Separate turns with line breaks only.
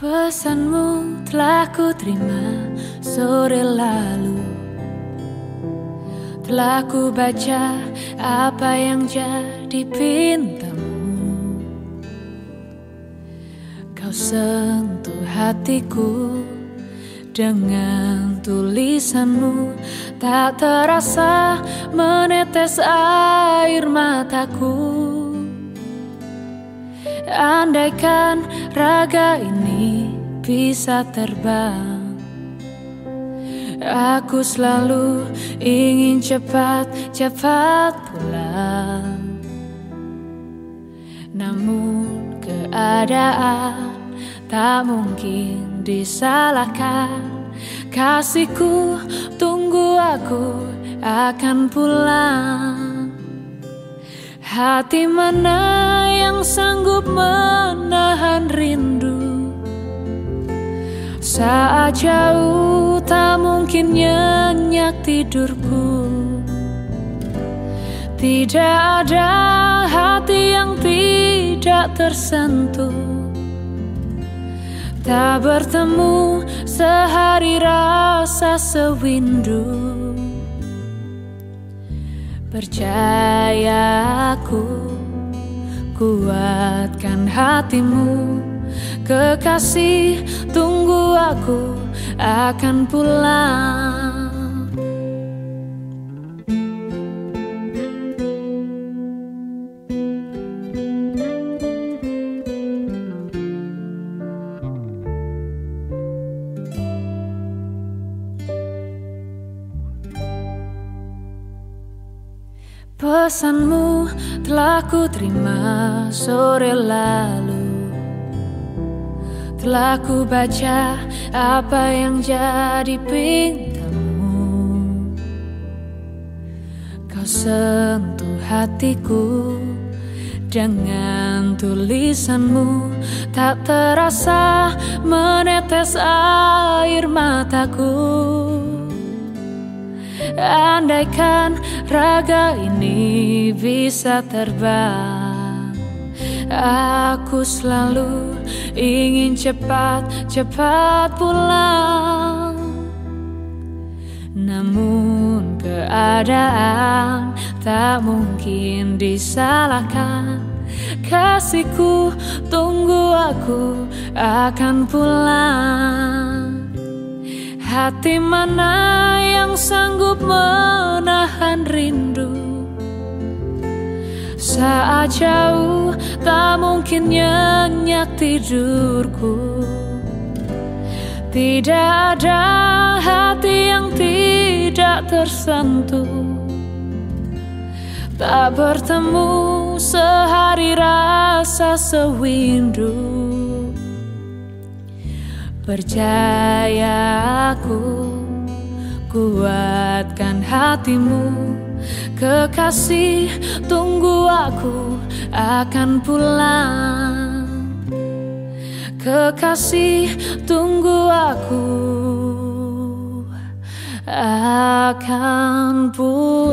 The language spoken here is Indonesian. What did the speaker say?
Pesanmu telah ku terima sore lalu. Telah ku baca apa yang jadi pintamu Kau sentuh hatiku dengan tulisanmu. Tak terasa menetes air mataku Andaikan raga ini bisa terbang Aku selalu ingin cepat-cepat pulang. Namun keadaan tak mungkin disalahkan. Kasihku tunggu aku akan pulang Hati mana yang sanggup menahan rindu? Saat jauh tak mungkin nyenyak tidurku. Tidak ada hati yang tidak tersentuh. Tak bertemu sehari rasa sewindu. Percaya aku Kuatkan hatimu. Kekasih tunggu aku akan pulang Pesanmu telah ku terima sore lalu. Telah ku baca apa yang jadi pintamu Kau sentuh hatiku dengan tulisanmu. Tak terasa menetes air mataku Andaikan raga ini bisa terbang Aku selalu ingin cepat-cepat pulang. Namun keadaan tak mungkin disalahkan. Kasihku tunggu aku akan pulang. Hati mana yang Saat jauh tak mungkin nyenyak tidurku. Tidak ada hati yang tidak tersentuh. Tak bertemu sehari rasa sewindu. Percaya aku Kuatkan hatimu Kekasih tunggu aku akan pulang. Kekasih tunggu aku akan pulang